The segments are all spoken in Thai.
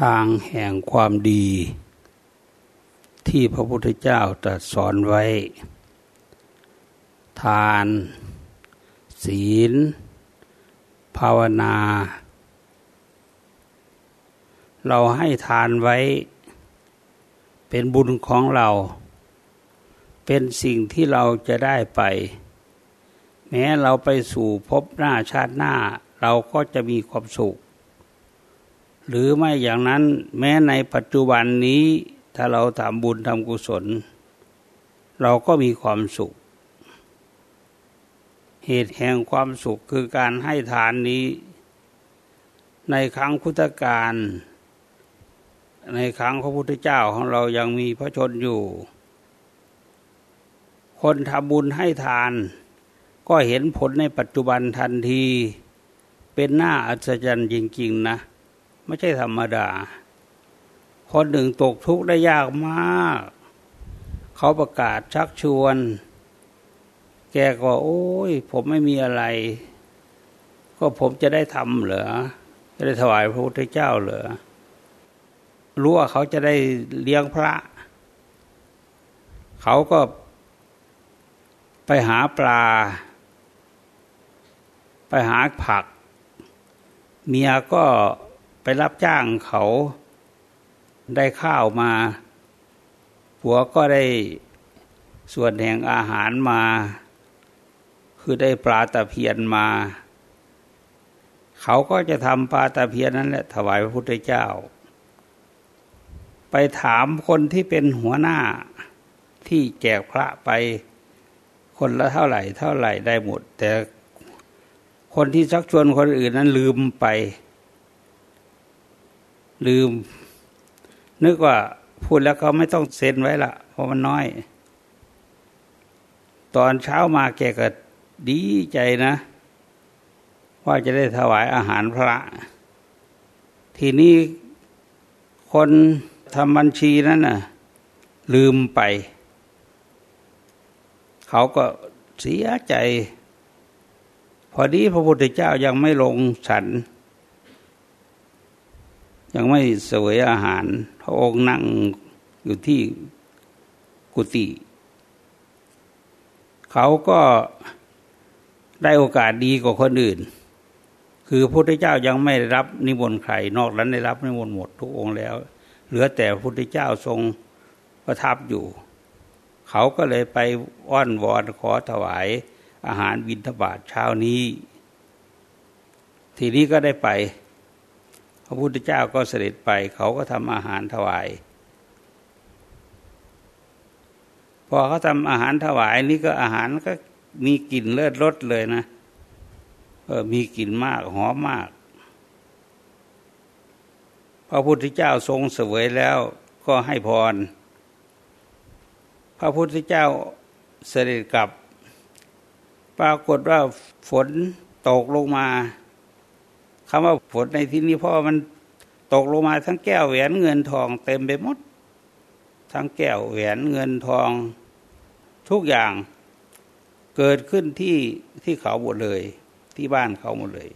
ทางแห่งความดี ที่พระพุทธเจ้าตรัสสอนไว้ ทาน ศีล ภาวนา เราให้ทานไว้ เป็นบุญของเรา เป็นสิ่งที่เราจะได้ไป แม้เราไปสู่พบหน้าชาติหน้า เราก็จะมีความสุข หรือไม่อย่างนั้นแม้ในปัจจุบันนี้ถ้าเราทำบุญทำกุศล เราก็มีความสุข เหตุแห่งความสุขคือการให้ทานนี้ ในครั้งพุทธกาลในครั้งพระพุทธเจ้าของเรายังมีพระชนอยู่ คนทำบุญให้ทาน ก็เห็นผลในปัจจุบันทันที เป็นหน้าอัศจรรย์จริง ๆ นะ ไม่ใช่ธรรมดา คนหนึ่งตกทุกข์ได้ยากมาก เขาประกาศชักชวน แกก็โอ้ย ผมไม่มีอะไร ก็ผมจะได้ทำเหรอ จะได้ถวายพระพุทธเจ้าเหรอรู้ว่าเขาจะได้เลี้ยงพระ เขาก็ไปหาปลา ไปหาผัก เมียก็ รับจ้างเขาได้ข้าวมา ผัวก็ได้ส่วนแห่งอาหารมา คือได้ปลาตะเพียนมา เขาก็จะทำปลาตะเพียนนั้นแหละถวายพระพุทธเจ้า ไปถามคนที่เป็นหัวหน้าที่แจกพระไปคนละเท่าไหร่ เท่าไหร่ได้หมด แต่คนที่ชักชวนคนอื่นนั้นลืมไป ลืม นึกว่าพูดแล้วเขาไม่ต้องเซ็นไว้ละเพราะมันน้อย ตอนเช้ามาแกก็ดีใจนะ ว่าจะได้ถวายอาหารพระ ทีนี้คนทำบัญชีนั้นน่ะ ลืมไป เขาก็เสียใจ พอดีพระพุทธเจ้ายังไม่ลงฉัน ยังไม่เสวยอาหาร พระองค์นั่งอยู่ที่กุฏิเขาก็ได้โอกาสดีกว่าคนอื่น คือพระพุทธเจ้ายังไม่รับนิมนต์ใคร นอกนั้นได้รับนิมนต์หมดทุกองค์แล้ว เหลือแต่พระพุทธเจ้าทรงประทับอยู่ เขาก็เลยไปอ้อนวอนขอถวายอาหารบิณฑบาตเช้านี้ ทีนี้ก็ได้ไป ระพุทธเจ้าก็เสด็จไป เขาก็ทำอาหารถวาย พอเขาทำอาหารถวายนี่ก็อาหารก็มีกลิ่นเลิศรสเลยนะเออมีกลิ่นมากหอมมาก พระพุทธเจ้าทรงเสวยแล้วก็ให้พร พระพุทธเจ้าเสด็จกลับ ปรากฏว่าฝนตกลงมา คำว่าฝนในที่นี้เพราะมันตกลงมาทั้งแก้วแหวนเงินทองเต็มไปหมด ทั้งแก้วแหวนเงินทองทุกอย่างเกิดขึ้นที่ที่เขาหมดเลย ที่บ้านเขาหมดเลย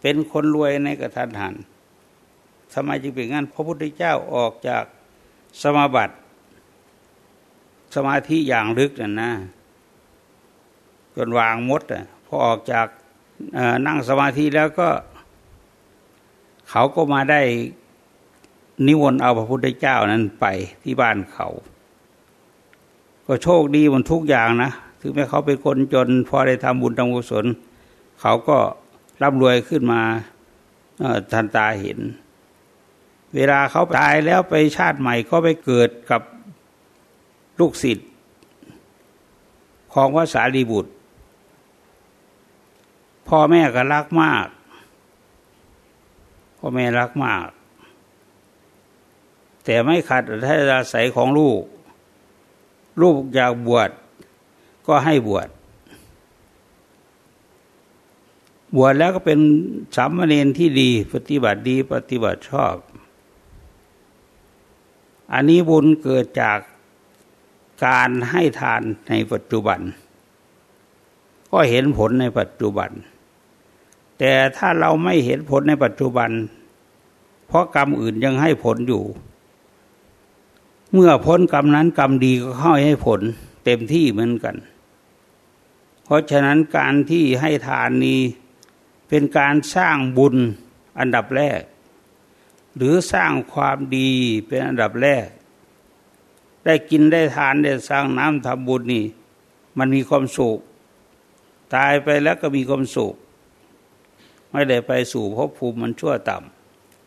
เป็นคนรวยในกระทันหันทำไมจึงเป็นงั้นพระพุทธเจ้าออกจากสมาบัติ สมาธิอย่างลึกน่ะนะจนวางมดอะพอออกจากนั่งสมาธิแล้วก็ เขาก็มาได้นิมนเอาพระพุทธเจ้านั้นไปที่บ้านเขา ก็โชคดีมันทุกอย่างนะถึงแม้เขาเป็นคนจน พอได้ทำบุญทำกุศล เขาก็ร่ำรวยขึ้นมาทันตาเห็น เวลาเขาตายแล้วไปชาติใหม่ก็ไปเกิดกับลูกศิษย์ของพระสารีบุตร พ่อแม่ก็รักมาก พ่อแม่รักมาก แต่ไม่ขัดทัศอาศัยของลูก ลูกอยากบวชก็ให้บวชบวชแล้วก็เป็นสามเณรที่ดี ปฏิบัติดีปฏิบัติชอบ อันนี้บุญเกิดจากการให้ทานในปัจจุบัน ก็เห็นผลในปัจจุบัน แต่ถ้าเราไม่เห็นผลในปัจจุบัน เพราะกรรมอื่นยังให้ผลอยู่ เมื่อพ้นกรรมนั้นกรรมดีก็เข้าให้ผล เต็มที่เหมือนกัน เพราะฉะนั้นการที่ให้ทานนี้เป็นการสร้างบุญอันดับแรก หรือสร้างความดีเป็นอันดับแรก ได้กินได้ทานได้สร้างน้ำทำบุญนี่ มันมีความสุข ตายไปแล้วก็มีความสุข ไม่ได้ไปสู่ภพภูมิมันชั่วต่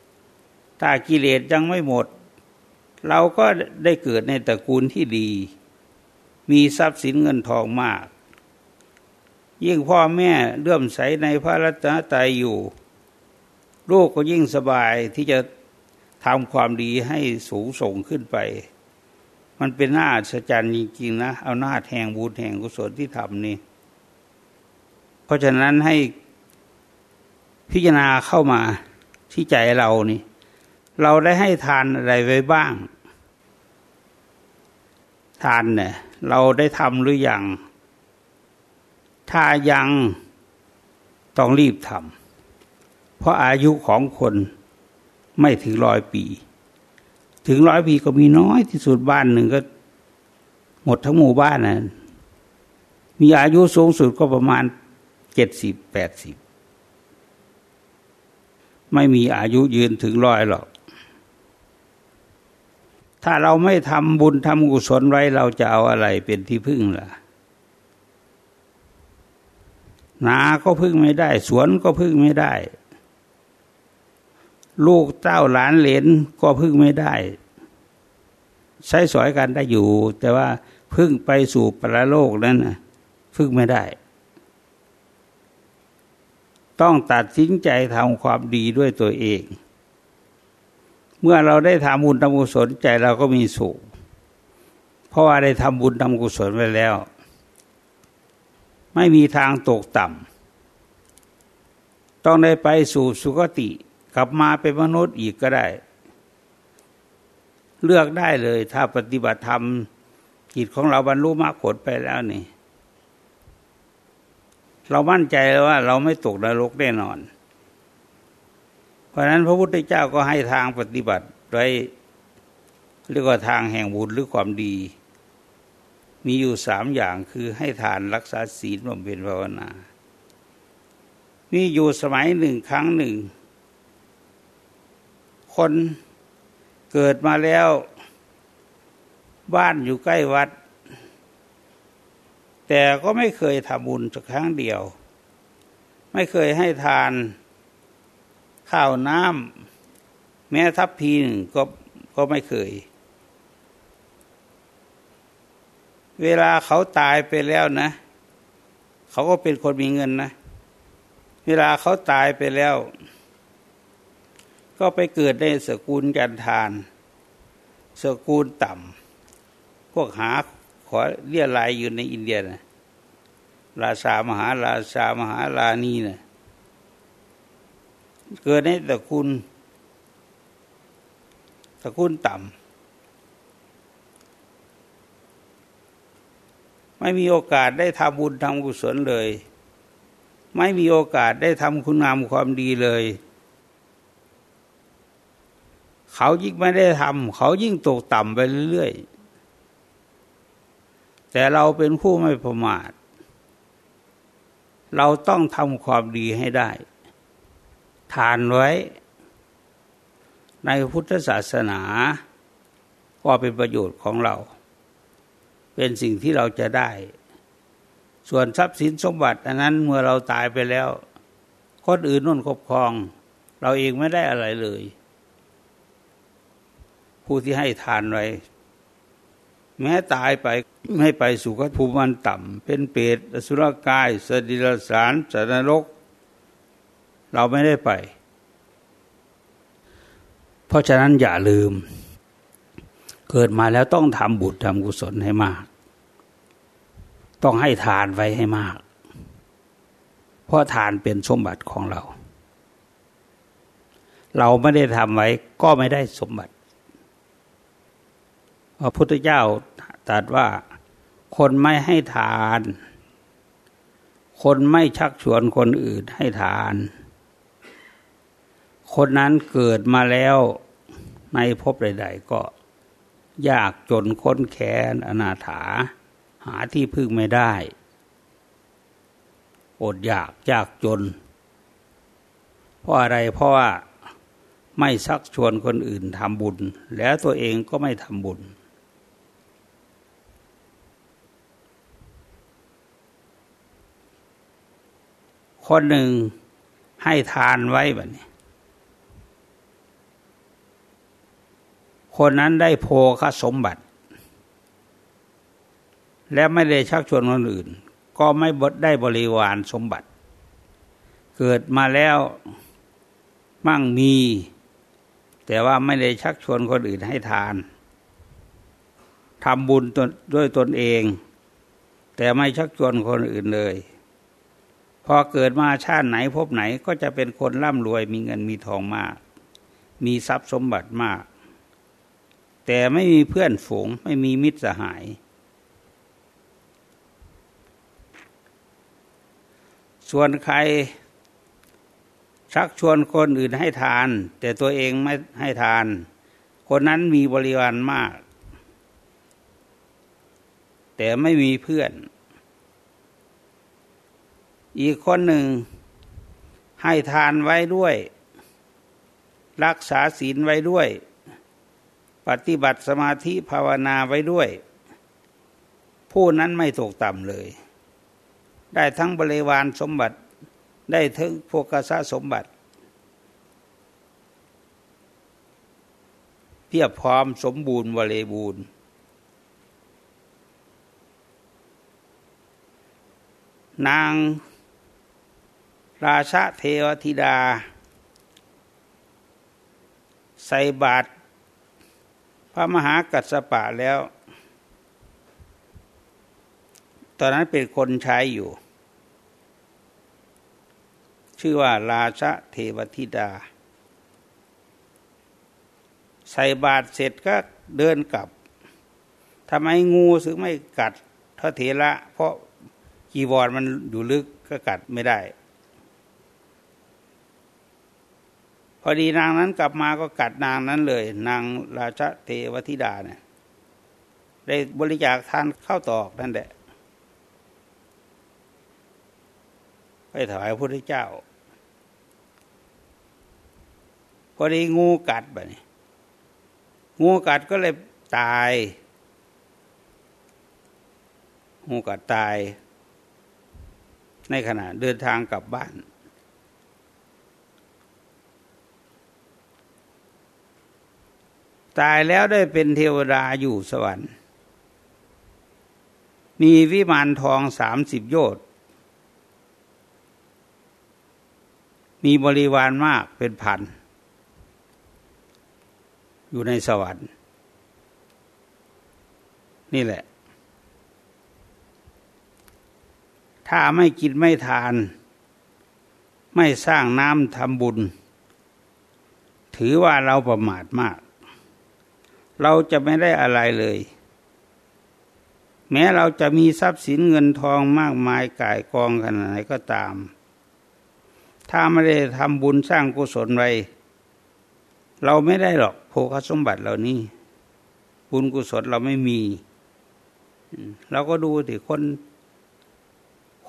ำถ้ากิเลสยังไม่หมด เราก็ได้เกิดในตระกูลที่ดี มีทรัพย์สินเงินทองมาก ยิ่งพ่อแม่เลื่อมใสในพระรัตนตรัยอยู่ ลูกก็ยิ่งสบายที่จะทำความดีให้สูงส่งขึ้นไป มันเป็นหน้าสัจจรรย์จริงๆนะ เอาหน้าแทงบุญแห่งกุศลที่ทำนี่ เพราะฉะนั้นให้ พิจารณาเข้ามาที่ใจเรานี่ เราได้ให้ทานอะไรไว้บ้าง ทานเนี่ย เราได้ทำหรืออยังถ้ายังต้องรีบทำเพราะอายุของคนไม่ถึงร้อยปี ถึงร้อยปีก็มีน้อยที่สุดบ้านหนึ่งก็ หมดทั้งหมู่บ้านนะมีอายุสูงสุดก็ประมาณเจ็ดสิบแปดสิบ ไม่มีอายุยืนถึงร้อยหรอก ถ้าเราไม่ทำบุญทำกุศลไว้เราจะเอาอะไรเป็นที่พึ่งล่ะ นาก็พึ่งไม่ได้ สวนก็พึ่งไม่ได้ ลูกเต้าหลานเหลนก็พึ่งไม่ได้ ใช้สอยกันได้อยู่ แต่ว่าพึ่งไปสู่ปรโลกนั้นนะพึ่งไม่ได้ ต้องตัดสินใจทำความดีด้วยตัวเอง เมื่อเราได้ทำบุญทำกุศลใจเราก็มีสุข เพราะว่าได้ทำบุญทำกุศลไว้แล้ว ไม่มีทางตกต่ำต้องได้ไปสู่สุคติ กลับมาเป็นมนุษย์อีกก็ได้ เลือกได้เลยถ้าปฏิบัติธรรมจิตของเราบรรลุมรรคผลไปแล้วนี่ เรามั่นใจแล้วว่า เราไม่ตกนรกแน่นอน เพราะนั้นพระพุทธเจ้าก็ให้ทางปฏิบัติไว้เรียกว่าทางแห่งบุญหรือความดี มีอยู่สามอย่างคือให้ทานรักษาศีลบำเพ็ญภาวนา มีอยู่สมัยหนึ่งครั้งหนึ่ง คนเกิดมาแล้ว บ้านอยู่ใกล้วัด แต่ก็ไม่เคยทำบุญสักครั้งเดียว ไม่เคยให้ทานข้าวน้ำแม้ทัพพีหนึ่งก็ก็ไม่เคย เวลาเขาตายไปแล้วนะ เขาก็เป็นคนมีเงินนะ เวลาเขาตายไปแล้ว ก็ไปเกิดในสกุลจันทาน สกุลต่ำพวกหา อเรียลายอยู่ในอินเดียนะราชามหาราชามหาลานีนะเกิดในตระกูลตระกูลต่ำไม่มีโอกาสได้ทำบุญทำกุศลเลย ไม่มีโอกาสได้ทำคุณงามความดีเลย เขายิ่งไม่ได้ทำเขายิ่งตกต่ำไปเรื่อยๆ แต่เราเป็นผู้ไม่ประมาท เราต้องทำความดีให้ได้ ทานไว้ ในพุทธศาสนา ก็เป็นประโยชน์ของเรา เป็นสิ่งที่เราจะได้ ส่วนทรัพย์สินสมบัติ อันนั้นเมื่อเราตายไปแล้วคนอื่นนุ่นครอบครอง เราเองไม่ได้อะไรเลย ผู้ที่ให้ทานไว้ แม้ตายไปไม่ไปสู่กัภูมิต่ำ เป็นเปรตอสุรกาย สดิรสารสันนรก เราไม่ได้ไป เพราะฉะนั้นอย่าลืม เกิดมาแล้วต้องทำบุญทำกุศลให้มาก ต้องให้ทานไว้ให้มาก เพราะทานเป็นสมบัติของเรา เราไม่ได้ทำไว้ก็ไม่ได้สมบัติพระพุทธเจ้า ตรัสว่าคนไม่ให้ทาน คนไม่ชักชวนคนอื่นให้ทานคคนนั้นเกิดมาแล้วในภพใด ๆ ก็ยากจนค้นแค้นอนาถา หาที่พึ่งไม่ได้ อดอยากยากจน เพราะอะไรเพราะว่าไม่ซักชวนคนอื่นทำบุญ แล้วตัวเองก็ไม่ทำบุญ คนหนึ่งให้ทานไว้แบบนี้ คนนั้นได้โพคสมบัติ และไม่ได้ชักชวนคนอื่น ก็ไม่ได้บริวารสมบัติ เกิดมาแล้วมั่งมี แต่ว่าไม่ได้ชักชวนคนอื่นให้ทานทำบุญด้วยตนเอง แต่ไม่ชักชวนคนอื่นเลย พอเกิดมาชาติไหนพบไหนก็จะเป็นคนร่ำรวยมีเงินมีทองมาก มีทรัพย์สมบัติมาก แต่ไม่มีเพื่อนฝูงไม่มีมิตรสหาย ส่วนใคร ชักชวนคนอื่นให้ทาน แต่ตัวเองไม่ให้ทาน คนนั้นมีบริวารมาก แต่ไม่มีเพื่อน อีกคนหนึ่งให้ทานไว้ด้วย รักษาศีลไว้ด้วย ปฏิบัติสมาธิภาวนาไว้ด้วย ผู้นั้นไม่ตกต่ำเลย ได้ทั้งบริวารสมบัติ ได้ถึงพวกกษัสมบัติ เพียบพร้อมสมบูรณ์วเลบูรณ์นาง ราชาเทวธิดา ใส่บาตรพระมหากัสปะแล้ว ตอนนั้นเป็นคนใช้อยู่ ชื่อว่าราชาเทวธิดา ใส่บาตรเสร็จก็เดินกลับทำไมงูสึงไม่กัดพระเถระเพราะกีวรมันอยู่ลึกก็กัดไม่ได้ พอดีนางนั้นกลับมาก็กัดนางนั้นเลย นางราชเทวธิดาเนี่ยได้บริจาคทานเข้าตอกนั่นแหละไปถวายพระพุทธเจ้า พอดีงูกัดแบบนี้งูกัดก็เลยตาย งูกัดตาย ในขณะเดินทางกลับบ้าน ตายแล้วได้เป็นเทวดาอยู่สวรรค์ มีวิมานทองสามสิบโยชน์มีบริวารมากเป็นพัน อยู่ในสวรรค์ นี่แหละ ถ้าไม่กินไม่ทาน ไม่สร้างน้ำทำบุญ ถือว่าเราประมาทมาก เราจะไม่ได้อะไรเลย แม้เราจะมีทรัพย์สินเงินทองมากมายก่ายกองขนาดไหนก็ตาม ถ้าไม่ได้ทำบุญสร้างกุศลไว้ เราไม่ได้หรอกโภคสมบัติเหล่านี้ บุญกุศลเราไม่มี เราก็ดูสิคน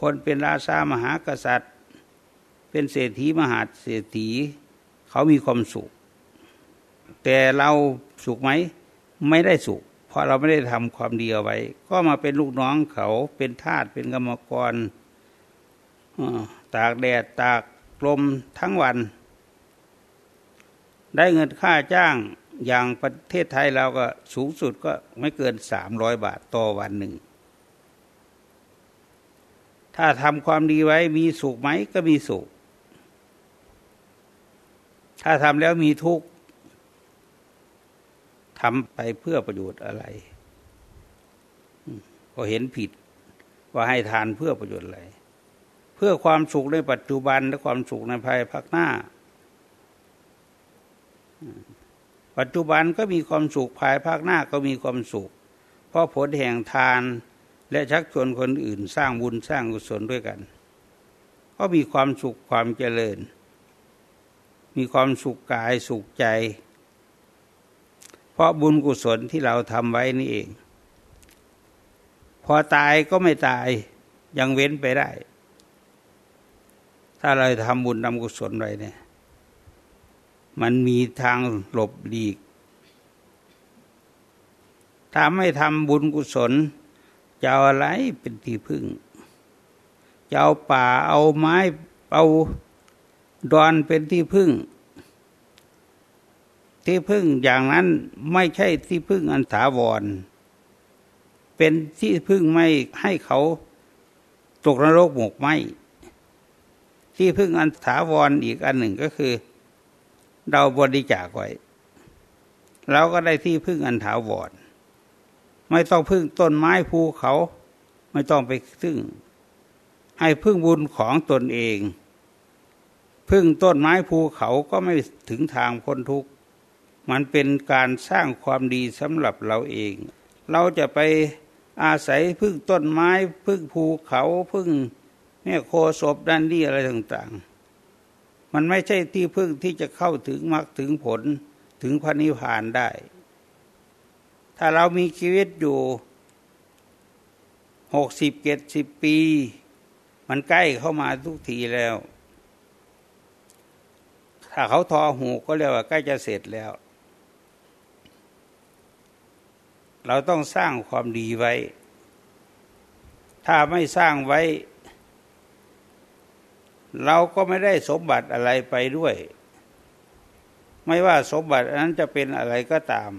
คนเป็นราชามหากษัตริย์ เป็นเศรษฐีมหาเศรษฐี เขามีความสุข แต่เราสุขไหมไม่ได้สุข เพราะเราไม่ได้ทำความดีเอาไว้ ก็มาเป็นลูกน้องเขาเป็นทาสเป็นกรรมกรตากแดดตากลมทั้งวัน ได้เงินค่าจ้างอย่างประเทศไทยเราก็สูงสุดก็ไม่เกินสามร้อยบาทต่อวันหนึ่ง ถ้าทำความดีไว้มีสุขไหมก็มีสุข ถ้าทำแล้วมีทุกข์ ทำไปเพื่อประโยชน์อะไรก็เห็นผิดว่าให้ทานเพื่อประโยชน์อะไร เพื่อความสุขในปัจจุบันและความสุขในภายภาคหน้า ปัจจุบันก็มีความสุขภายภาคหน้าก็มีความสุข เพราะผลแห่งทานและชักชวนคนอื่นสร้างบุญสร้างกุศลด้วยกัน ก็มีความสุขความเจริญ มีความสุขกายสุขใจ เพราะบุญกุศลที่เราทำไว้นี่เอง พอตายก็ไม่ตายยังเว้นไปได้ ถ้าเราทำบุญทำกุศลไว้เนี่ย มันมีทางหลบหลีกถ้าไม่ทำบุญกุศลจะเอาอะไรเป็นที่พึ่งจะเอาป่าเอาไม้เอาดอนเป็นที่พึ่ง ที่พึ่งอย่างนั้นไม่ใช่ที่พึ่งอันถาวร เป็นที่พึ่งไม่ให้เขาตกนรกหมกไหมที่พึ่งอันถาวรอีกอันหนึ่งก็คือ เราบริจาคไว้เราก็ได้ที่พึ่งอันถาวรไม่ต้องพึ่งต้นไม้ภูเขา ไม่ต้องไปพึ่ง ให้พึ่งบุญของตนเอง พึ่งต้นไม้ภูเขาก็ไม่ถึงทางพ้นทุกข์ มันเป็นการสร้างความดีสำหรับเราเอง เราจะไปอาศัยพึ่งต้นไม้พึ่งภูเขาพึ่งแม่ยโคศพดันนี่อะไรต่างๆ มันไม่ใช่ที่พึ่งที่จะเข้าถึงมรรคถึงผลถึงพระนิพพานได้ ถ้าเรามีชีวิตอยู่หกสิบเจ็ดสิบปี มันใกล้เข้ามาทุกทีแล้ว ถ้าเขาทอหูก็เรียกว่าใกล้จะเสร็จแล้ว เราต้องสร้างความดีไว้ ถ้าไม่สร้างไว้ เราก็ไม่ได้สมบัติอะไรไปด้วย ไม่ว่าสมบัตินั้นจะเป็นอะไรก็ตาม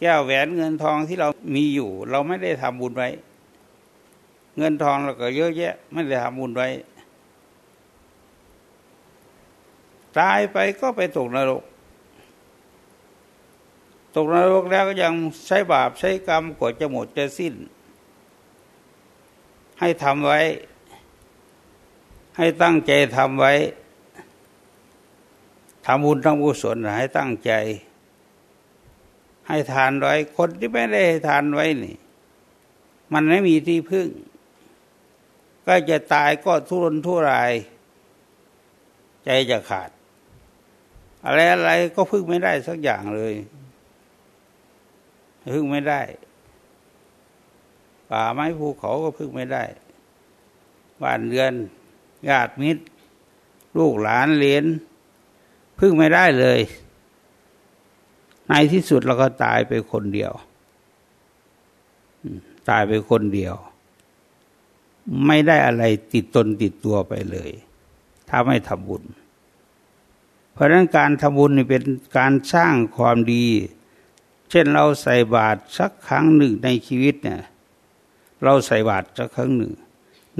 แก้วแหวนเงินทองที่เรามีอยู่ เราไม่ได้ทำบุญไว้ เงินทองเราก็เยอะแยะ ไม่ได้ทำบุญไว้ตายไปก็ไปตกนรก ตกนรกแล้วก็ยังใช้บาปใช้กรรมกว่าจะหมดจะสิ้น ให้ทำไว้ ให้ตั้งใจทำไว้ทำบุญทำกุศลให้ตั้งใจ ให้ทานไว้คนที่ไม่ได้ทานไว้นี่ มันไม่มีที่พึ่ง ก็จะตายก็ทุรนทุราย ใจจะขาด อะไรอะไรก็พึ่งไม่ได้สักอย่างเลย พึ่งไม่ได้ ป่าไม้ภูเขาก็พึ่งไม่ได้บ้านเรือนญาติมิตร ลูกหลานเลี้ยนพึ่งไม่ได้เลย ในที่สุดเราก็ตายไปคนเดียวตายไปคนเดียว ไม่ได้อะไรติดตนติดตัวไปเลย ถ้าไม่ทำบุญ เพราะนั้นการทำบุญนี่เป็นการสร้างความดี เช่นเราใส่บาตรสักครั้งหนึ่งในชีวิตเนี่ยเราใส่บาตรสักครั้งหนึ่ง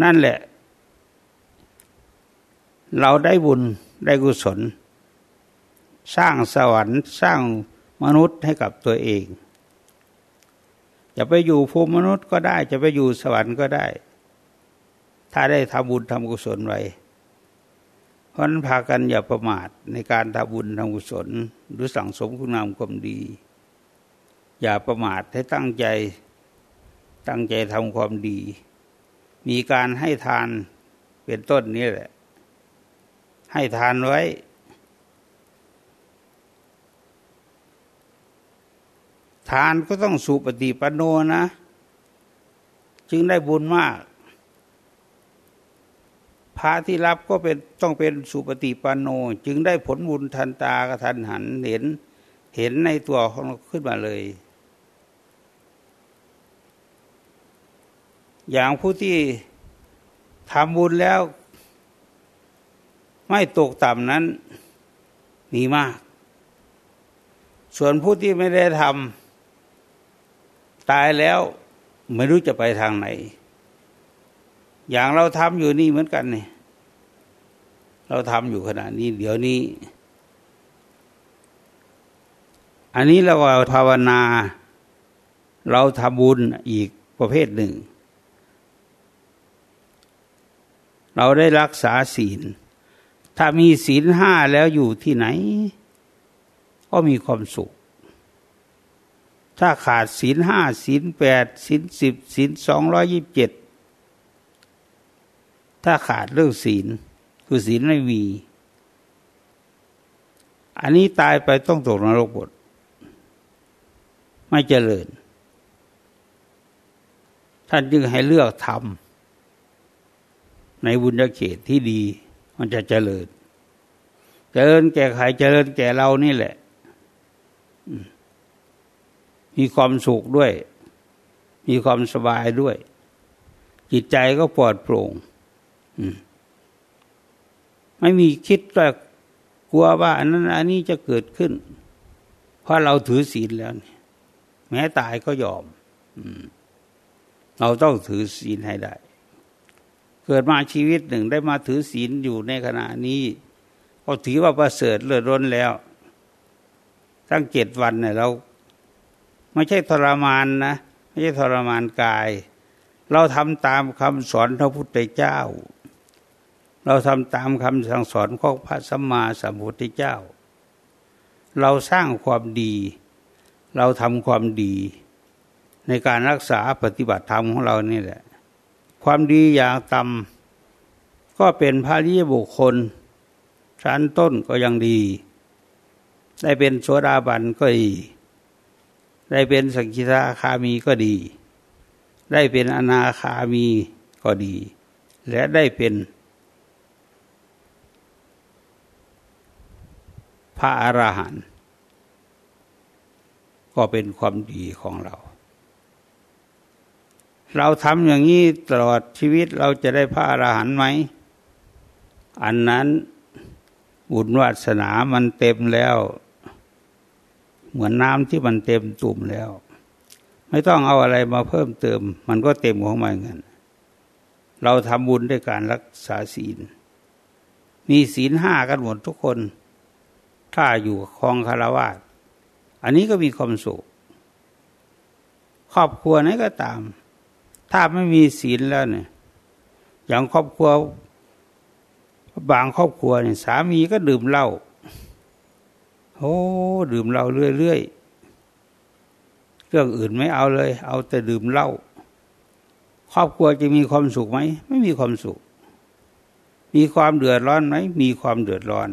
นั่นแหละ เราได้บุญได้กุศล สร้างสวรรค์สร้างมนุษย์ให้กับตัวเองจะไปอยู่ภูมิมนุษย์ก็ได้ จะไปอยู่สวรรค์ก็ได้ ถ้าได้ทำบุญทำกุศลไว้เพราะนั้นพากันอย่าประมาทในการทำบุญทำกุศล หรือสั่งสมคุณงามความดี อย่าประมาทให้ตั้งใจ ตั้งใจทำความดี มีการให้ทานเป็นต้นนี้แหละ ให้ทานไว้ ทานก็ต้องสุปฏิปันโนนะ จึงได้บุญมาก พระที่รับก็เป็นต้องเป็นสุปฏิปันโน จึงได้ผลบุญทันตากระทันหันเห็นเห็นในตัวของเราขึ้นมาเลย อย่างผู้ที่ทำบุญแล้ว ไม่ตกต่ำนั้นมีมาก ส่วนผู้ที่ไม่ได้ทำตายแล้วไม่รู้จะไปทางไหน อย่างเราทำอยู่นี่เหมือนกันเนี่ยเราทำอยู่ขณะนี้ เดี๋ยวนี้ อันนี้เราภาวนา เราทำบุญอีกประเภทหนึ่ง เราได้รักษาศีล ถ้ามีศีลห้าแล้วอยู่ที่ไหน ก็มีความสุข ถ้าขาดศีลห้าศีลแปดศีลสิบศีลสองร้อยิบเจ็ดถ้าขาดเรื่องศีล คือศีลไม่มี อันนี้ตายไปต้องตกนรกหมดไม่เจริญ ท่านจึงให้เลือกทำ ในบุญญาเขตที่ดี มันจะเจริญ เจริญแก่ใครเจริญแก่เรานี่แหละ มีความสุขด้วย มีความสบายด้วย จิตใจก็ปลอดโปร่งไม่มีคิดว่ากลัวว่าอันนั้นอันนี้จะเกิดขึ้น เพราะเราถือศีลแล้วนี่แม้ตายก็ยอมเราต้องถือศีลให้ได้ เกิดมาชีวิตหนึ่งได้มาถือศีลอยู่ในขณะนี้ ก็ถือว่าประเสริฐเลิศร้นแล้ว ตั้งเจ็ดวันเนี่ยเรา ไม่ใช่ทรมานนะ ไม่ใช่ทรมานกาย เราทำตามคำสอนพระพุทธเจ้า เราทำตามคำสั่งสอนของพระสัมมาสัมพุทธเจ้า เราสร้างความดี เราทำความดี ในการรักษาปฏิบัติธรรมของเรานี่แหละ ความดีอย่างต่ำก็เป็นพระริยบุคคล ชั้นต้นก็ยังดี ได้เป็นโสดาบันก็ดี ได้เป็นสังกิทาคามีก็ดี ได้เป็นอนาคามีก็ดี และได้เป็นพระอรหันต์ก็เป็นความดีของเรา เราทำอย่างนี้ตลอดชีวิตเราจะได้พระอรหันต์ไหม อันนั้นบุญวาสนามันเต็มแล้ว เหมือนน้ำที่มันเต็มตุ่มแล้ว ไม่ต้องเอาอะไรมาเพิ่มเติม มันก็เต็มของมันเงินเราทำบุญด้วยการรักษาศีล มีศีลห้ากันหมดทุกคน ถ้าอยู่คลองคารวาสอันนี้ก็มีความสุขครอบครัวไหนก็ตาม ถ้าไม่มีศีลแล้วเนี่ย อย่างครอบครัว บางครอบครัวเนี่ยสามีก็ดื่มเหล้าโอ้ดื่มเหล้าเรื่อยๆเรื่องอื่นไม่เอาเลย เอาแต่ดื่มเหล้าครอบครัวจะมีความสุขไหมไม่มีความสุข มีความเดือดร้อนไหมมีความเดือดร้อน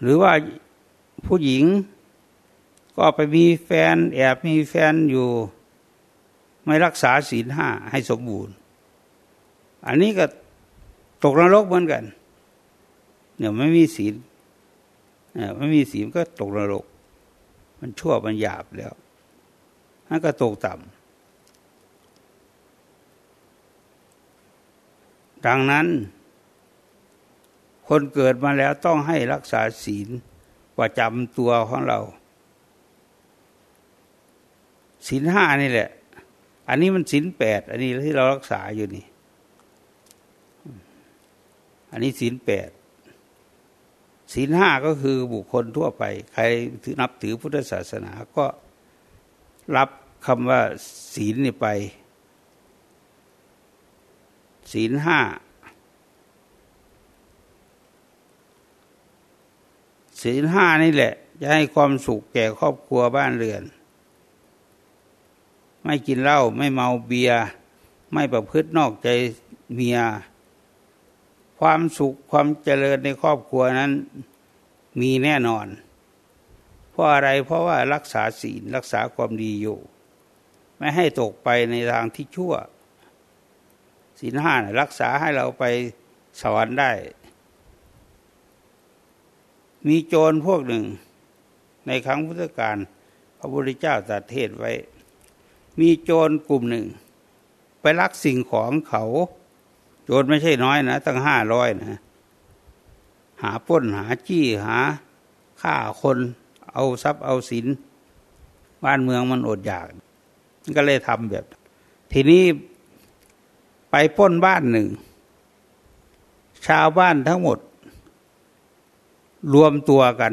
หรือว่าผู้หญิง ก็ไปมีแฟน แอบมีแฟนอยู่ ไม่รักษาศีลห้าให้สมบูรณ์ อันนี้ก็ตกนรกเหมือนกันเนี่ยไม่มีศีลไม่มีศีลก็ตกนรก มันชั่วมันหยาบแล้วนั่นก็ตกต่ำดังนั้น คนเกิดมาแล้วต้องให้รักษาศีลประจำตัวของเราศีลห้านี่แหละ อันนี้มันศีลแปดอันนี้ที่เรารักษาอยู่นี่ อันนี้ศีลแปดศีลห้าก็คือบุคคลทั่วไป ใครถือนับถือพุทธศาสนาก็รับคำว่าศีลนี่ไป ศีลห้าศีลห้านี่แหละ จะให้ความสุขแก่ครอบครัวบ้านเรือน ไม่กินเหล้าไม่เมาเบียร์ไม่ประพฤตินอกใจเมีย ความสุขความเจริญในครอบครัวนั้นมีแน่นอน เพราะอะไรเพราะว่ารักษาศีลรักษาความดีอยู่ ไม่ให้ตกไปในทางที่ชั่วศีลห้ารักษาให้เราไปสวรรค์ได้ มีโจรพวกหนึ่ง ในครั้งพุทธกาลพระพุทธเจ้าตรัสเทศไว้ มีโจรกลุ่มหนึ่ง ไปลักสิ่งของเขา โจรไม่ใช่น้อยนะ ตั้งห้าร้อยนะ หาป้นหาจี้หาฆ่าคนเอาทรัพย์เอาสิน บ้านเมืองมันอดอยาก ก็เลยทำแบบ ทีนี้ไปป้นบ้านหนึ่ง ชาวบ้านทั้งหมด รวมตัวกัน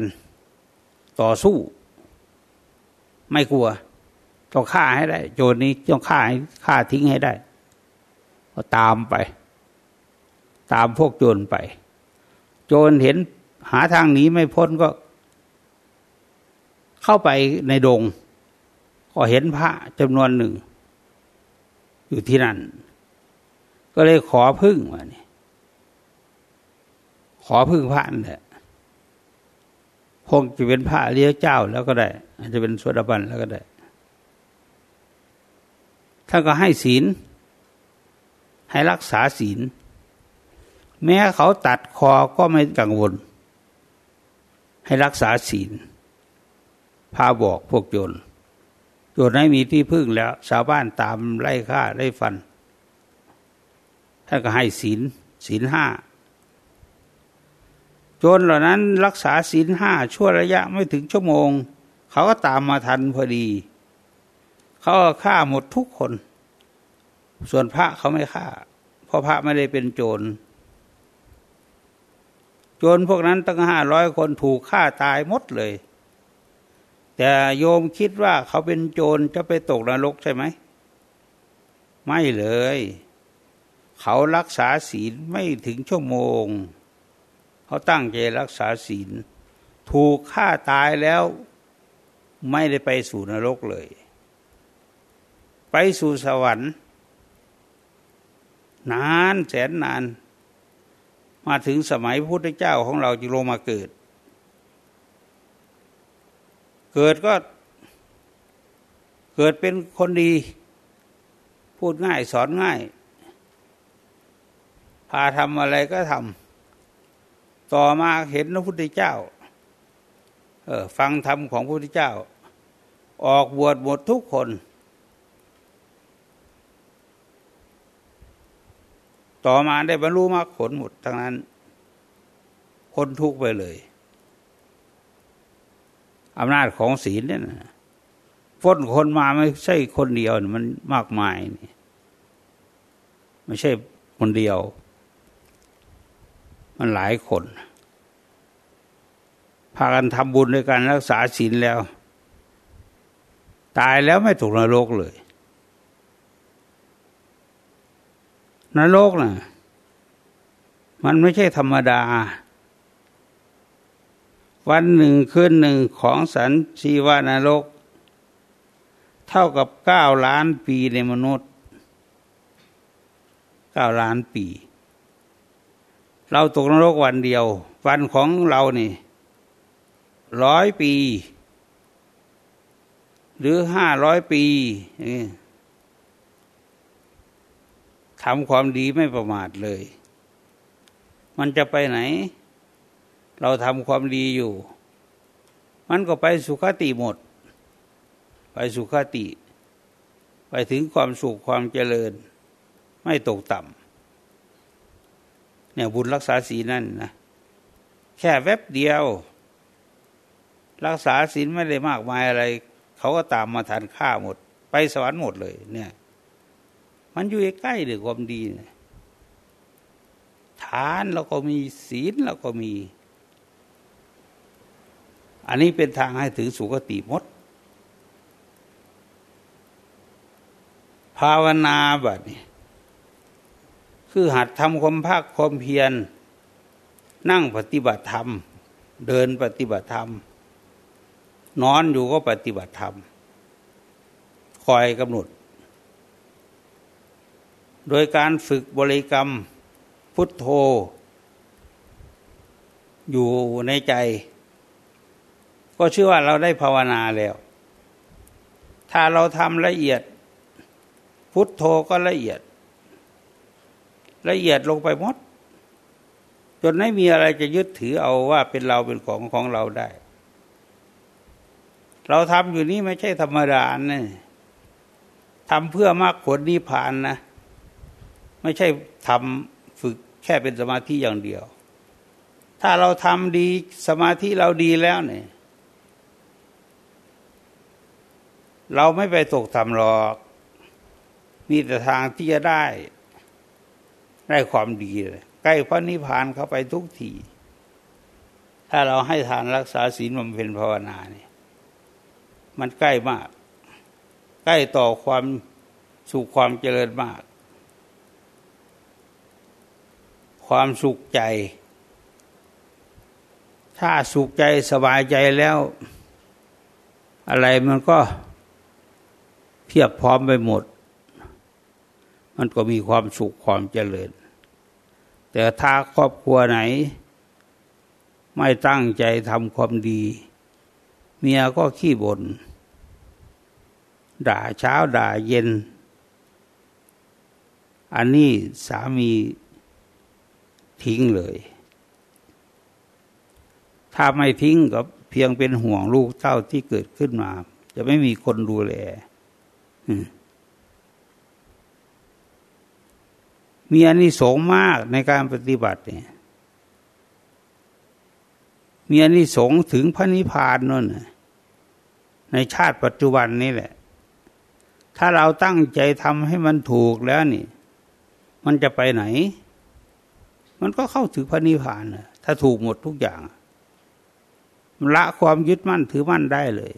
ต่อสู้ ไม่กลัว ต้องฆ่าให้ได้ โจรนี้ต้องฆ่าให้ฆ่าทิ้งให้ได้ ก็ตามไป ตามพวกโจรไป โจรเห็นหาทางหนีไม่พ้นก็ เข้าไปในดง ก็เห็นพระจำนวนหนึ่ง อยู่ที่นั่น ก็เลยขอพึ่งมานี่ขอพึ่งพระนั่นแหละคงจะเป็นพระเลี้ยเจ้าแล้วก็ได้ อาจจะเป็นสวดบันแล้วก็ได้ ท่านก็ให้ศีล ให้รักษาศีล แม้เขาตัดคอก็ไม่กังวล ให้รักษาศีล พาบอกพวกโจรโจรให้มีที่พึ่งแล้ว ชาวบ้านตามไล่ฆ่าไล่ฟัน ท่านก็ให้ศีลศีลห้าโจรเหล่านั้นรักษาศีลห้าชั่วระยะไม่ถึงชั่วโมง เขาก็ตามมาทันพอดี เขาฆ่าหมดทุกคน ส่วนพระเขาไม่ฆ่า เพราะพระไม่ได้เป็นโจร โจรพวกนั้นตั้งห้าร้อยคนถูกฆ่าตายหมดเลย แต่โยมคิดว่าเขาเป็นโจรจะไปตกนรกใช่ไหม ไม่เลย เขารักษาศีลไม่ถึงชั่วโมง เขาตั้งใจรักษาศีล ถูกฆ่าตายแล้วไม่ได้ไปสู่นรกเลย ไปสู่สวรรค์ นานแสนนาน มาถึงสมัยพระพุทธเจ้าของเราจึงลงมาเกิด เกิดก็เกิดเป็นคนดี พูดง่ายสอนง่าย พาทำอะไรก็ทำต่อมาเห็นพระพุทธเจ้าเออฟังธรรมของพระพุทธเจ้า ออกบวชหมดทุกคน ต่อมาได้บรรลุมรรคผลหมดทั้งนั้นคนทุกไปเลยอำนาจของศีลเนี่ยนะพ้นคนมาไม่ใช่คนเดียวมันมากมายนี่ไม่ใช่คนเดียว มันหลายคน พากันทำบุญด้วยการรักษาศีลแล้ว ตายแล้วไม่ตกนรกเลย นรกนะ่ะ มันไม่ใช่ธรรมดา วันหนึ่งคืนหนึ่งของสันชีวานรก เท่ากับเก้าล้านปีในมนุษย์เก้าล้านปี เราตกนรกวันเดียว วันของเรานี่ร้อยปี หรือห้าร้อยปี ทำความดีไม่ประมาทเลย มันจะไปไหน เราทำความดีอยู่ มันก็ไปสุขติหมด ไปสุขติ ไปถึงความสุขความเจริญ ไม่ตกต่ำเนี่ยบุญรักษาศีนั่นนะแค่แวบเดียว รักษาศีลไม่ได้มากมายอะไร เขาก็ตามมาทันฆ่าหมด ไปสวรรค์หมดเลย เนี่ย มันอยู่ใกล้ๆเลยความดีทานเราก็มีศีลเราก็มี อันนี้เป็นทางให้ถึงสุคติมด ภาวนาแบบนี้คือหัดทำความภาคความเพียร นั่งปฏิบัติธรรม เดินปฏิบัติธรรม นอนอยู่ก็ปฏิบัติธรรม คอยกำหนด โดยการฝึกบริกรรมพุทโธ อยู่ในใจ ก็เชื่อว่าเราได้ภาวนาแล้ว ถ้าเราทำละเอียด พุทโธก็ละเอียด ละเอียดลงไปหมด จนไม่มีอะไรจะยึดถือเอาว่าเป็นเราเป็นของของเราได้ เราทำอยู่นี้ไม่ใช่ธรรมดานะทำเพื่อมากผลนิพพานนะ ไม่ใช่ทำฝึกแค่เป็นสมาธิอย่างเดียว ถ้าเราทำดีสมาธิเราดีแล้วเนี่ย เราไม่ไปตกทำหรอก มีแต่ทางที่จะได้ ได้ความดีเลยใกล้พระนิพพานเข้าไปทุกทีถ้าเราให้ทานรักษาศีลมันเป็นภาวนาเนี่ยมันใกล้มาก ใกล้ต่อความสุขความเจริญมาก ความสุขใจ ถ้าสุขใจสบายใจแล้ว อะไรมันก็เพียบพร้อมไปหมด มันก็มีความสุขความเจริญ แต่ถ้าครอบครัวไหน ไม่ตั้งใจทำความดี เมียก็ขี้บน่นด่าเช้าด่าเย็น อันนี้สามี ทิ้งเลย ถ้าไม่ทิ้งก็เพียงเป็นห่วงลูกเต้าที่เกิดขึ้นมา จะไม่มีคนดูแลมีอันนี้สงมากในการปฏิบัติเนี่ยมีอันนี้สงถึงพระนิพพานนั่นในชาติปัจจุบันนี้แหละ ถ้าเราตั้งใจทำให้มันถูกแล้วนี่ มันจะไปไหน มันก็เข้าถึงพระนิพพานถ้าถูกหมดทุกอย่างละความยึดมั่นถือมั่นได้เลย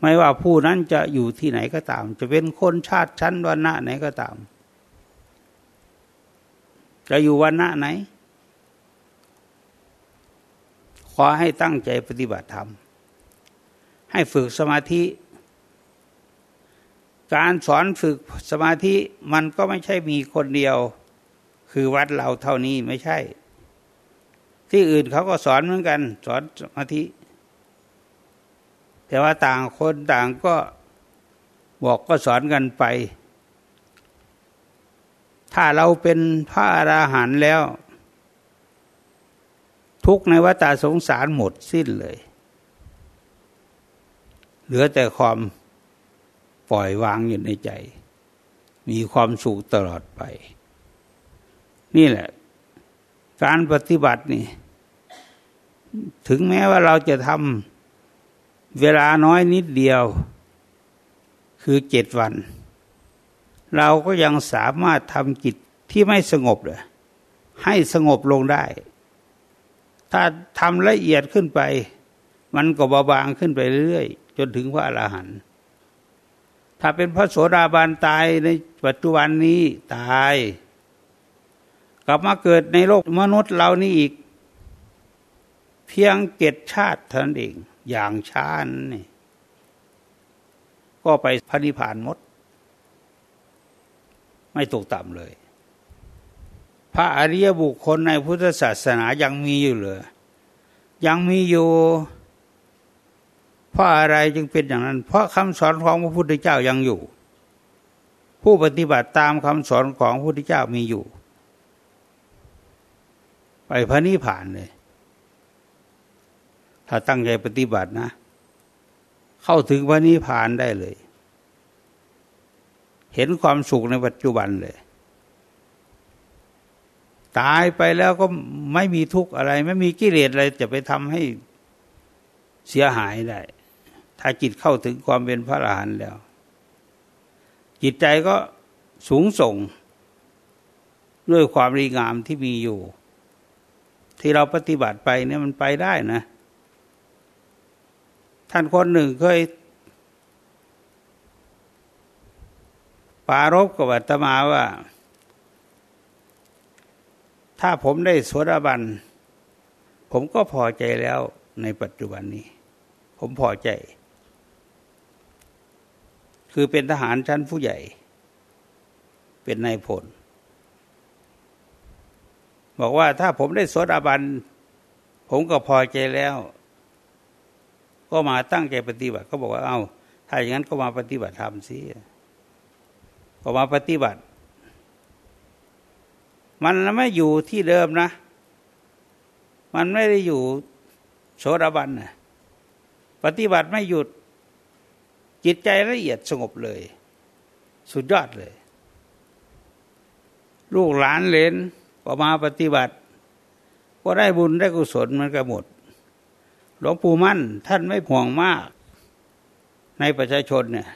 ไม่ว่าผู้นั้นจะอยู่ที่ไหนก็ตาม จะเป็นคนชาติชั้นวรรณะไหนก็ตาม จะอยู่วรรณะไหน ขอให้ตั้งใจปฏิบัติธรรม ให้ฝึกสมาธิ การสอนฝึกสมาธิมันก็ไม่ใช่มีคนเดียว คือวัดเราเท่านี้ไม่ใช่ ที่อื่นเขาก็สอนเหมือนกัน สอนสมาธิ แต่ว่าต่างคนต่างก็บอกก็สอนกันไป ถ้าเราเป็นพระอราหันต์แล้ว ทุกในวัฏสงสารหมดสิ้นเลย เหลือแต่ความปล่อยวางอยู่ในใจ มีความสุขตลอดไป นี่แหละ การปฏิบัตินี่ ถึงแม้ว่าเราจะทำเวลาน้อยนิดเดียว คือเจ็ดวัน เราก็ยังสามารถทำจิตที่ไม่สงบเลยให้สงบลงได้ ถ้าทำละเอียดขึ้นไป มันก็เบาบางขึ้นไปเรื่อยๆจนถึงพระอรหันต์ถ้าเป็นพระโสดาบันตายในปัจจุบันนี้ตาย กลับมาเกิดในโลกมนุษย์เรานี่อีก เพียงเกตชาติเท่านั้นเองอย่างช้านนี่ก็ไปพระนิพพานมด ไม่ตกต่ำเลย พระอริยบุคคลในพุทธศาสนายังมีอยู่เลย ยังมีอยู่ เพราะอะไรจึงเป็นอย่างนั้น เพราะคำสอนของพระพุทธเจ้ายังอยู่ ผู้ปฏิบัติตามคำสอนของพระพุทธเจ้ามีอยู่ ไปพระนิพพานเลย ถ้าตั้งใจปฏิบัตินะ เข้าถึงพระนิพพานได้เลย เห็นความสุขในปัจจุบันเลย ตายไปแล้วก็ไม่มีทุกข์อะไร ไม่มีกิเลสอะไรจะไปทำให้เสียหายได้ ถ้าจิตเข้าถึงความเป็นพระอรหันต์แล้ว จิตใจก็สูงส่ง ด้วยความรีงามที่มีอยู่ ที่เราปฏิบัติไปเนี่ยมันไปได้นะ ท่านคนหนึ่งเคยปารบกับอาตมาว่า ถ้าผมได้สวดบัน ผมก็พอใจแล้วในปัจจุบันนี้ ผมพอใจ คือเป็นทหารชั้นผู้ใหญ่ เป็นนายพล บอกว่าถ้าผมได้สวดบัน ผมก็พอใจแล้ว ก็มาตั้งใจปฏิบัติก็บอกว่าเอา้า ถ้าอย่างนั้นก็มาปฏิบัติธรรมสิก็มาปฏิบัติ มันไม่อยู่ที่เดิมนะ มันไม่ได้อยู่โสดาบันนะปฏิบัติไม่หยุดจิตใจละเอียดสงบเลย สุดยอดเลย ลูกหลานเลน พอมาปฏิบัติก็ได้บุญได้กุศลมันก็หมด หลวงปู่มั่นท่านไม่ห่วงมาก ในประชาชนเนี่ย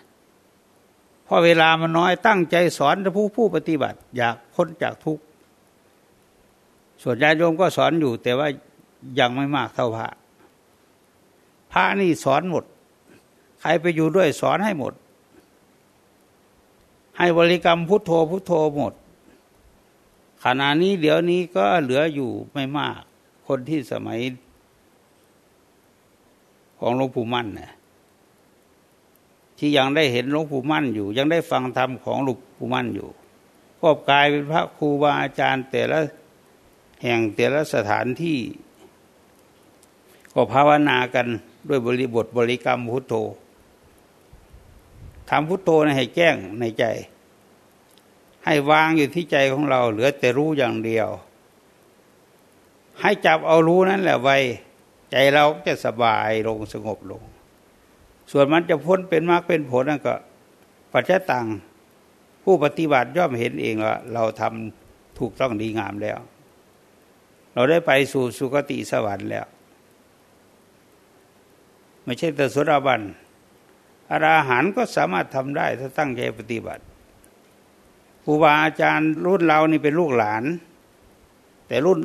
พอเวลามันน้อยตั้งใจสอนผู้ผู้ปฏิบัติ อยากพ้นจากทุกข์ส่วนญาติโยมก็สอนอยู่ แต่ว่ายังไม่มากเท่าพระพระนี่สอนหมด ใครไปอยู่ด้วยสอนให้หมด ให้บริกรรมพุทโธพุทโธหมด ขณะนี้เดี๋ยวนี้ก็เหลืออยู่ไม่มาก คนที่สมัย ของหลวงปู่มั่นนะที่ยังได้เห็นหลวงปู่มั่นอยู่ ยังได้ฟังธรรมของหลวงปู่มั่นอยู่ ก็กลายเป็นพระครูบาอาจารย์ แต่ละแห่งแต่ละสถานที่ ก็ภาวนากันด้วยบริบทบริกรรมพุทโธทำพุทโธให้แจ้งในใจ ให้วางอยู่ที่ใจของเรา เหลือแต่รู้อย่างเดียว ให้จับเอารู้นั่นแหละไว้ ใจเราจะสบายลงสงบลง ส่วนมันจะพ้นเป็นมรรคเป็นผลนั่นก็ ปัจจตังผู้ปฏิบัติย่อมเห็นเองว่าเราทำถูกต้องดีงามแล้ว เราได้ไปสู่สุคติสวรรค์แล้ว ไม่ใช่แต่สุรบันอราหันก็สามารถทำได้ถ้าตั้งใจปฏิบัติ รูบาอาจารย์รุ่นเรานี่เป็นลูกหลาน แต่รุ่น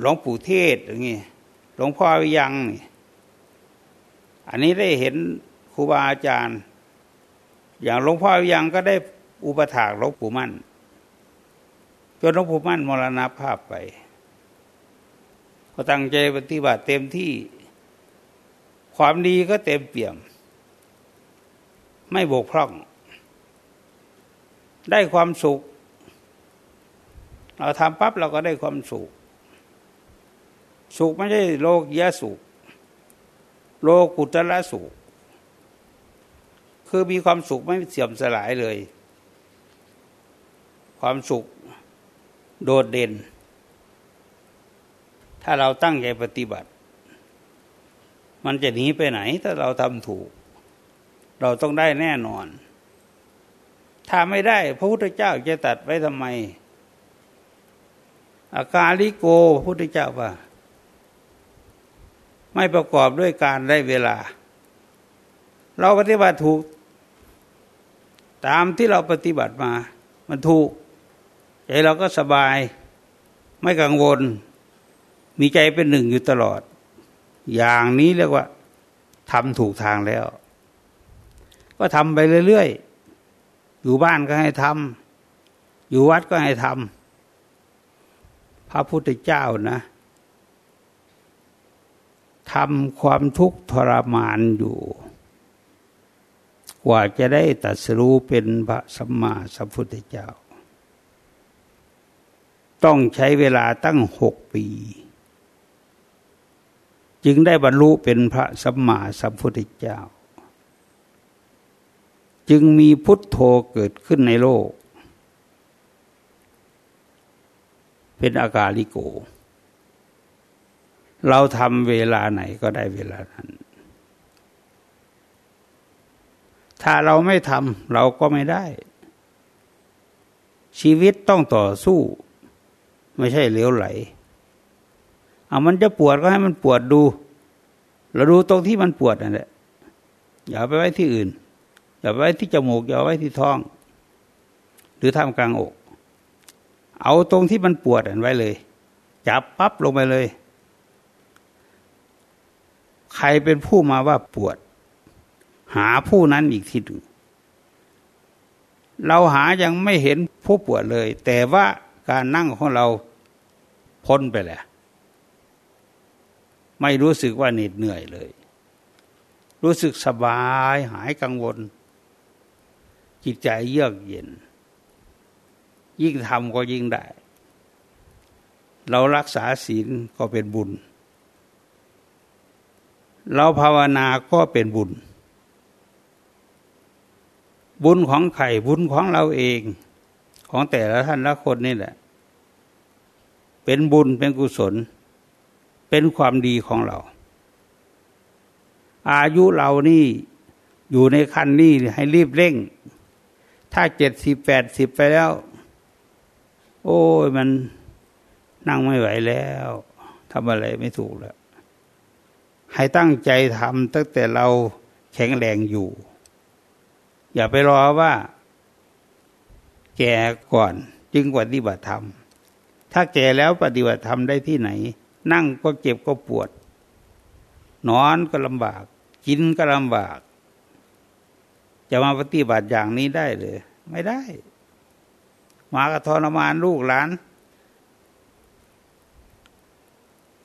หลวงปู่เทศอย่างนี้หลวงพ่อวิยังนี่อันนี้ได้เห็นครูบาอาจารย์ อย่างหลวงพ่อวิยังก็ได้อุปถากหลวงปู่มั่นจนหลวงปู่มั่นมรณภาพไป ก็ตั้งใจปฏิบัติเต็มที่ ความดีก็เต็มเปี่ยม ไม่บกพร่อง ได้ความสุข เราทำปั๊บเราก็ได้ความสุข สุขไม่ใช่โลกยะสุข โลกุตละสุข คือมีความสุขไม่เสื่อมสลายเลย ความสุขโดดเด่น ถ้าเราตั้งใจปฏิบัติ มันจะหนีไปไหนถ้าเราทำถูก เราต้องได้แน่นอน ถ้าไม่ได้ พระพุทธเจ้าจะตัดไว้ทำไม อาการลิโกพระพุทธเจ้าว่า ไม่ประกอบด้วยการได้เวลา เราปฏิบัติถูก ตามที่เราปฏิบัติมา มันถูก ใจเราก็สบาย ไม่กังวล มีใจเป็นหนึ่งอยู่ตลอด อย่างนี้เรียกว่าทำถูกทางแล้ว ก็ทำไปเรื่อยๆ อยู่บ้านก็ให้ทำอยู่วัดก็ให้ทำพระพุทธเจ้านะทำความทุกข์ทรมานอยู่ กว่าจะได้ตัดสรู้เป็นพระสัมมาสัมพุทธเจ้า ต้องใช้เวลาตั้งหกปี จึงได้บรรลุเป็นพระสัมมาสัมพุทธเจ้า จึงมีพุทโธเกิดขึ้นในโลก เป็นอากาลิโก เราทำเวลาไหนก็ได้เวลานั้น ถ้าเราไม่ทำเราก็ไม่ได้ ชีวิตต้องต่อสู้ ไม่ใช่เลี้ยวไหลเอามันจะปวดก็ให้มันปวดดูเราดูตรงที่มันปวดนั่นแหละอย่าไปไว้ที่อื่น อย่าไว้ที่จมูกอย่าไว้ที่ท้อง หรือท่ามกลางอก เอาตรงที่มันปวดอันไว้เลย จับปั๊บลงไปเลย ใครเป็นผู้มาว่าปวด หาผู้นั้นอีกทีหนึ่งเราหายังไม่เห็นผู้ปวดเลย แต่ว่าการนั่งของเราพ้นไปแล้วไม่รู้สึกว่าเหน็ดเหนื่อยเลย รู้สึกสบายหายกังวล จิตใจเยือกเย็น ยิ่งทำก็ยิ่งได้ เรารักษาศีลก็เป็นบุญ เราภาวนาก็เป็นบุญ บุญของใครบุญของเราเอง ของแต่ละท่านละคนนี่แหละ เป็นบุญเป็นกุศล เป็นความดีของเรา อายุเรานี่อยู่ในขั้นนี้ให้รีบเร่ง ถ้าเจ็ดสิบแปดสิบไปแล้ว โอ้ยมันนั่งไม่ไหวแล้วทำอะไรไม่ถูกแล้ว ให้ตั้งใจทำตั้งแต่เราแข็งแรงอยู่ อย่าไปรอว่า แก่ก่อนจึงปฏิบัติธรรม ถ้าแก่แล้วปฏิบัติธรรมได้ที่ไหน นั่งก็เจ็บก็ปวด นอนก็ลำบาก กินก็ลำบาก จะมาปฏิบัติอย่างนี้ได้เลย ไม่ได้ มากระทรมานลูกหลาน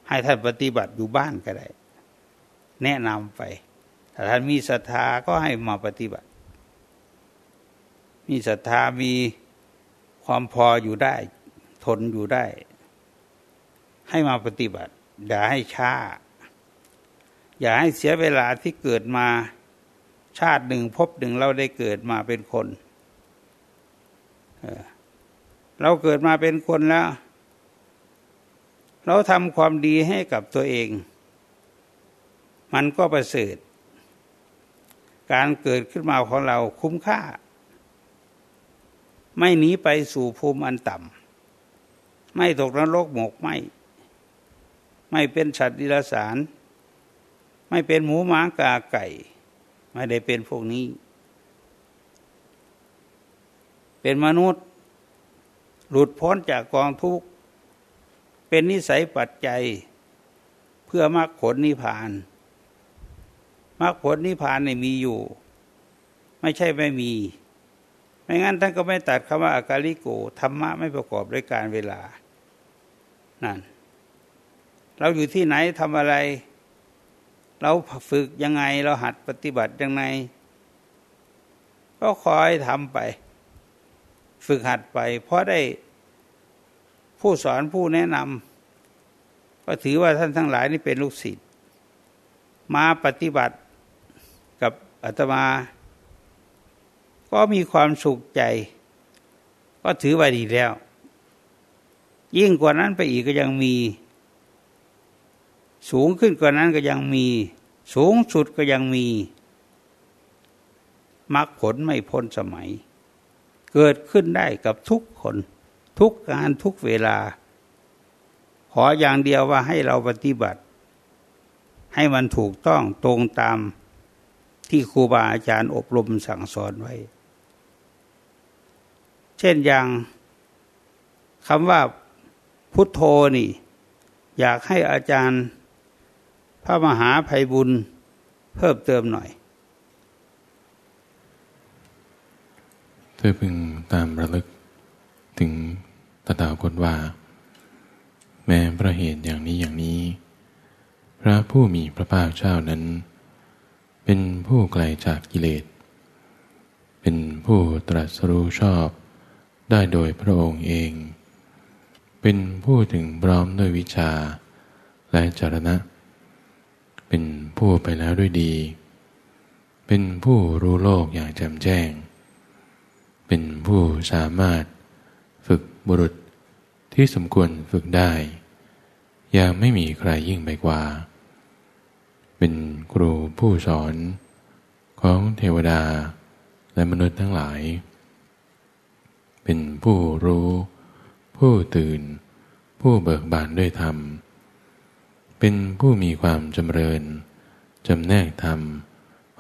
ให้ท่านปฏิบัติอยู่บ้านก็ได้ แนะนำไปถ้าท่านมีศรัทธาก็ให้มาปฏิบัติ มีศรัทธามีความพออยู่ได้ ทนอยู่ได้ ให้มาปฏิบัติ อย่าให้ช้า อย่าให้เสียเวลาที่เกิดมา ชาติหนึ่งพบหนึ่งเราได้เกิดมาเป็นคนเราเกิดมาเป็นคนแล้ว เราทำความดีให้กับตัวเอง มันก็ประเสริฐ การเกิดขึ้นมาของเราคุ้มค่า ไม่หนีไปสู่ภูมิอันต่ำไม่ตกนรกหมกไม่ไม่เป็นสัตว์ดิลสาร ไม่เป็นหมูหมากาไก่ ไม่ได้เป็นพวกนี้ เป็นมนุษย์ หลุดพ้นจากกองทุกข์ เป็นนิสัยปัจจัย เพื่อมรรคผลนิพพานมรรคผลนิพพานเนี่ยมีอยู่ ไม่ใช่ไม่มี ไม่งั้นท่านก็ไม่ตัดคำว่าอากาลิโกธรรมะไม่ประกอบด้วยการเวลานั่น เราอยู่ที่ไหนทำอะไร เราฝึกยังไงเราหัดปฏิบัติยังไง ก็คอยทำไป ฝึกหัดไป เพราะได้ผู้สอนผู้แนะนำก็ถือว่าท่านทั้งหลายนี่เป็นลูกศิษย์มาปฏิบัติกับอาตมา ก็มีความสุขใจ ก็ถือว่าดีแล้ว ยิ่งกว่านั้นไปอีกก็ยังมี สูงขึ้นกว่านั้นก็ยังมี สูงสุดก็ยังมีมรรคผลไม่พ้นสมัย เกิดขึ้นได้กับทุกคน ทุกการทุกเวลา ขออย่างเดียวว่าให้เราปฏิบัติ ให้มันถูกต้องตรงตามที่ครูบาอาจารย์อบรมสั่งสอนไว้ เช่นอย่างคำว่าพุทโธนี่ อยากให้อาจารย์ พระมหาภัยบุญเพิ่มเติมหน่อยเธอพึงตามระลึกถึงตถาคตว่า แม้พระเหตุอย่างนี้อย่างนี้ พระผู้มีพระภาคเจ้านั้น เป็นผู้ไกลจากกิเลส เป็นผู้ตรัสรู้ชอบได้โดยพระองค์เอง เป็นผู้ถึงพร้อมด้วยวิชาและจรณะ เป็นผู้ไปแล้วด้วยดี เป็นผู้รู้โลกอย่างแจ่มแจ้ง เป็นผู้สามารถฝึกบุรุษที่สมควรฝึกได้ยังไม่มีใครยิ่งไปกว่า เป็นครูผู้สอนของเทวดาและมนุษย์ทั้งหลาย เป็นผู้รู้ ผู้ตื่น ผู้เบิกบานด้วยธรรมเเป็นผู้มีความจำเริญ จำแนกธรรม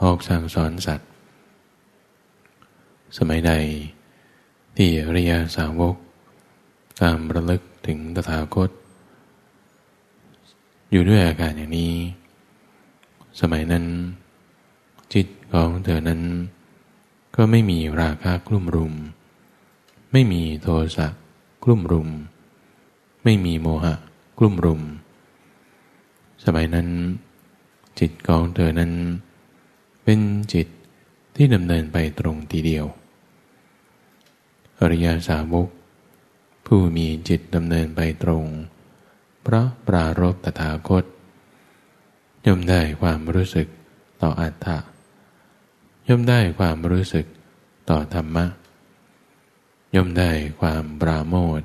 ออกสั่งสอนสัตว์ สมัยใด ที่อริยาสาวก ตามระลึกถึงตถาคต อยู่ด้วยอาการอย่างนี้ สมัยนั้น จิตของเธอนั้น ก็ไม่มีราคะกลุ่มรุม ไม่มีโทสะกลุ่มรุม ไม่มีโมหะกลุ่มรุม สมัยนั้น จิตของเธอนั้น เป็นจิตที่ดำเนินไปตรงทีเดียว อริยาสาวก ผู้มีจิตดำเนินไปตรง เพราะปรารบตถาคตย่อมได้ความรู้สึกต่ออัตถะย่อมได้ความรู้สึกต่อธรรมะ ย่อมได้ความปราโมท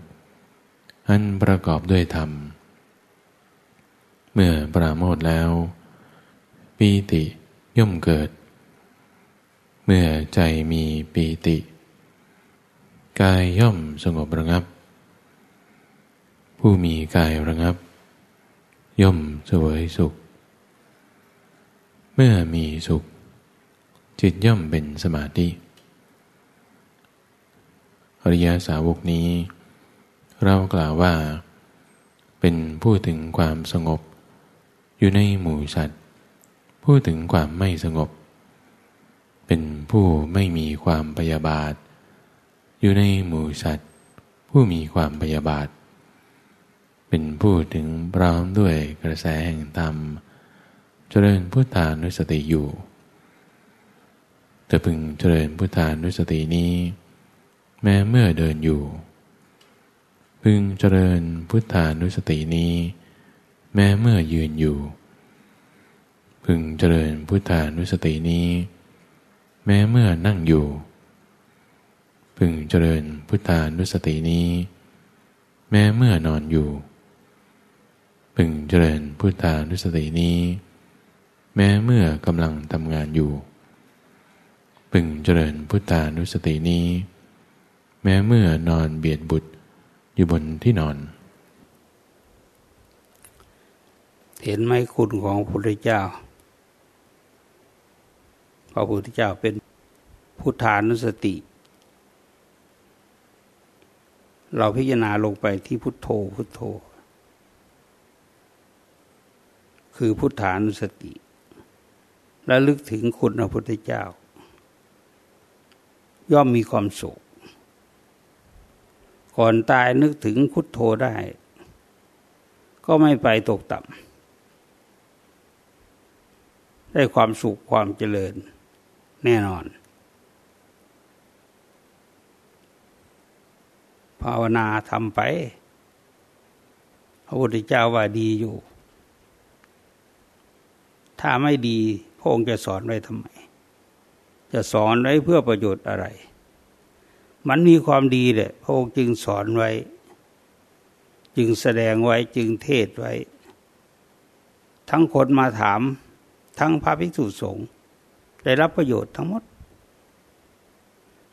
อันประกอบด้วยธรรม เมื่อปราโมทแล้วปีติย่อมเกิด เมื่อใจมีปีติ กายย่อมสงบระงับ ผู้มีกายระงับ ย่อมเสวยสุข เมื่อมีสุข จิตย่อมเป็นสมาธิอริยสาวกนี้ เรากล่าวว่า เป็นผู้ถึงความสงบ อยู่ในหมู่สัตว์ผู้ถึงความไม่สงบ เป็นผู้ไม่มีความพยาบาท อยู่ในหมู่สัตว์ ผู้มีความพยาบาท เป็นผู้ถึงพร้อมด้วยกระแสแห่งธรรม เจริญพุทธานุสติอยู่แต่พึงเจริญพุทธานุสตินี้ แม้เมื่อเดินอยู่ พึงเจริญพุทธานุสตินี้ แม้เมื่อยืนอยู่ พึงเจริญพุทธานุสตินี้ แม้เมื่อนั่งอยู่ พึงเจริญพุทธานุสตินี้ แม้เมื่อนอนอยู่ พึงเจริญพุทธานุสตินี้ แม้เมื่อกำลังทำงานอยู่ พึงเจริญพุทธานุสตินี้ แม้เมื่อนอนเบียดบุตรอยู่บนที่นอน เห็นไหมคุณของพระพุทธเจ้า พระพุทธเจ้าเป็นพุทธานุสติ เราพิจารณาลงไปที่พุทโธพุทโธ คือพุทธานุสติและลึกถึงคุณพระพุทธเจ้า ย่อมมีความสุข ก่อนตายนึกถึงพุทโธได้ ก็ไม่ไปตกต่ำ ได้ความสุขความเจริญแน่นอน ภาวนาทำไป พระพุทธเจ้าว่าดีอยู่ ถ้าไม่ดีพระองค์จะสอนไว้ทำไม จะสอนไว้เพื่อประโยชน์อะไร มันมีความดีแหละพระองค์จึงสอนไว้ จึงแสดงไว้จึงเทศไว้ ทั้งคนมาถาม ทั้งพระภิกษุสงฆ์ได้รับประโยชน์ทั้งหมด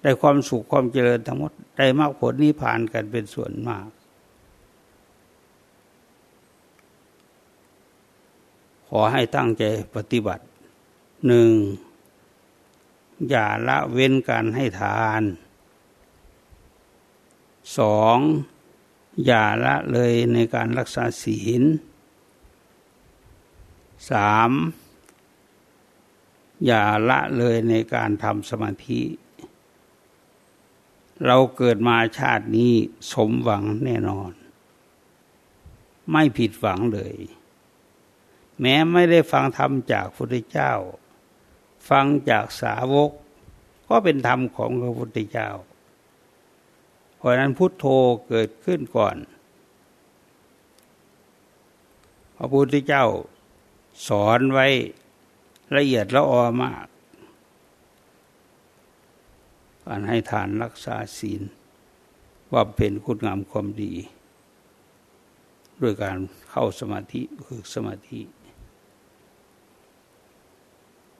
ได้ความสุขความเจริญทั้งหมด ได้มากผลนิพพานกันเป็นส่วนมาก ขอให้ตั้งใจปฏิบัติหนึ่งอย่าละเว้นการให้ทานสองอย่าละเลยในการรักษาศีลสาม อย่าละเลยในการทำสมาธิ เราเกิดมาชาตินี้สมหวังแน่นอน ไม่ผิดหวังเลย แม้ไม่ได้ฟังธรรมจากพระพุทธเจ้า ฟังจากสาวก ก็เป็นธรรมของพระพุทธเจ้า เพราะนั้นพุทโธเกิดขึ้นก่อน พระพุทธเจ้าสอนไว้ ละเอียดละออมาก การให้ทานรักษาศีล ว่าเป็นคุณงามความดี ด้วยการเข้าสมาธิคือสมาธิ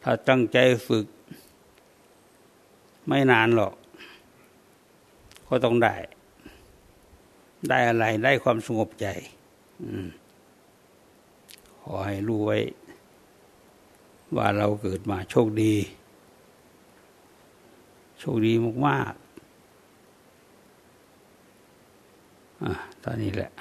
ถ้าตั้งใจฝึก ไม่นานหรอก ก็ต้องได้ ได้อะไรได้ความสงบใจ ขอให้รู้ไว้ ว่าเราเกิดมาโชคดี โชคดีมากๆอะตอนนี้แหละ